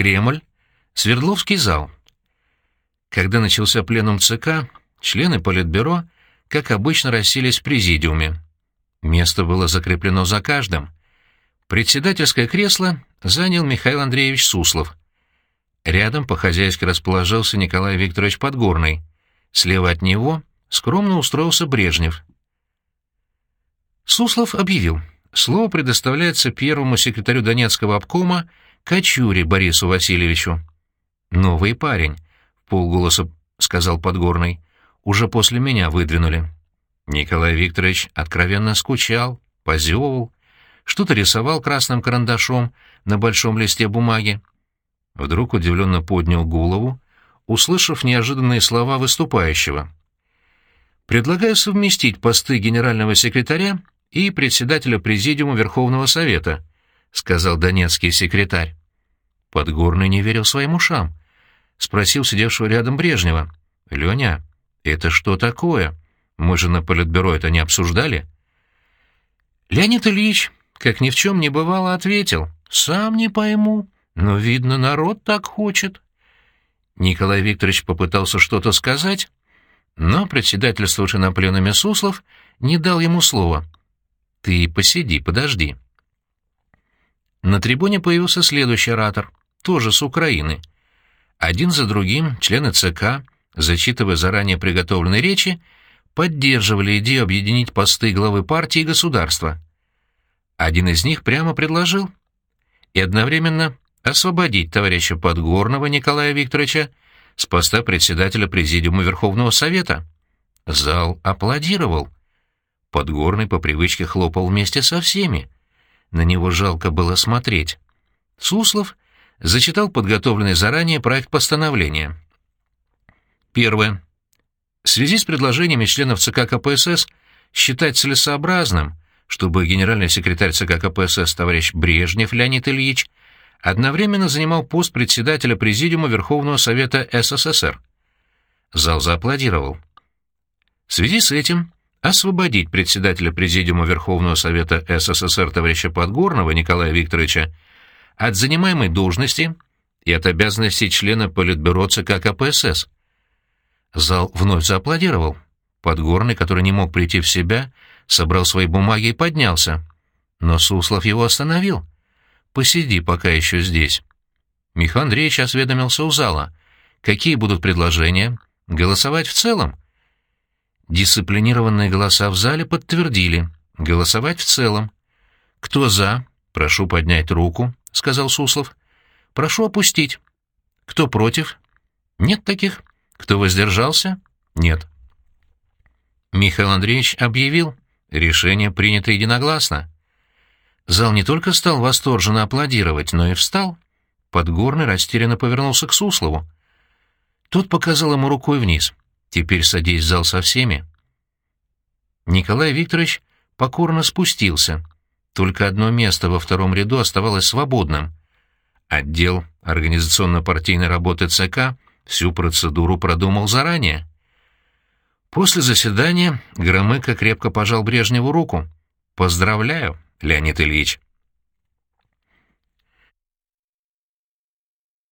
Кремль, Свердловский зал. Когда начался пленум ЦК, члены Политбюро, как обычно, расселись в президиуме. Место было закреплено за каждым. Председательское кресло занял Михаил Андреевич Суслов. Рядом по-хозяйски расположился Николай Викторович Подгорный. Слева от него скромно устроился Брежнев. Суслов объявил. Слово предоставляется первому секретарю Донецкого обкома Кочуре Борису Васильевичу. «Новый парень», — полголоса сказал Подгорный. «Уже после меня выдвинули». Николай Викторович откровенно скучал, позевывал, что-то рисовал красным карандашом на большом листе бумаги. Вдруг удивленно поднял голову, услышав неожиданные слова выступающего. «Предлагаю совместить посты генерального секретаря и председателя Президиума Верховного Совета», — сказал донецкий секретарь. Подгорный не верил своим ушам. Спросил сидевшего рядом Брежнева. «Леня, это что такое? Мы же на политбюро это не обсуждали?» Леонид Ильич, как ни в чем не бывало, ответил. «Сам не пойму, но, видно, народ так хочет». Николай Викторович попытался что-то сказать, но председательствовавший на пленуме Суслов не дал ему слова. «Ты посиди, подожди». На трибуне появился следующий оратор, тоже с Украины. Один за другим члены ЦК, зачитывая заранее приготовленные речи, поддерживали идею объединить посты главы партии и государства. Один из них прямо предложил и одновременно освободить товарища Подгорного Николая Викторовича с поста председателя Президиума Верховного Совета. Зал аплодировал. Подгорный по привычке хлопал вместе со всеми. На него жалко было смотреть. Суслов зачитал подготовленный заранее проект постановления. Первое. В связи с предложениями членов ЦК КПСС считать целесообразным, чтобы генеральный секретарь ЦК КПСС товарищ Брежнев Леонид Ильич одновременно занимал пост председателя Президиума Верховного Совета СССР. Зал зааплодировал. В связи с этим освободить председателя Президиума Верховного Совета СССР товарища Подгорного Николая Викторовича от занимаемой должности и от обязанностей члена Политбюро ЦК КПСС. Зал вновь зааплодировал. Подгорный, который не мог прийти в себя, собрал свои бумаги и поднялся. Но Суслов его остановил. «Посиди пока еще здесь». Михаил Андреевич осведомился у зала. «Какие будут предложения? Голосовать в целом?» Дисциплинированные голоса в зале подтвердили. Голосовать в целом. «Кто за? Прошу поднять руку», — сказал Суслов. «Прошу опустить. Кто против? Нет таких. Кто воздержался? Нет». Михаил Андреевич объявил. Решение принято единогласно. Зал не только стал восторженно аплодировать, но и встал. Подгорный растерянно повернулся к Суслову. Тот показал ему рукой вниз. «Теперь садись в зал со всеми». Николай Викторович покорно спустился. Только одно место во втором ряду оставалось свободным. Отдел организационно-партийной работы ЦК всю процедуру продумал заранее. После заседания Громыко крепко пожал Брежневу руку. «Поздравляю, Леонид Ильич».